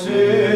sin.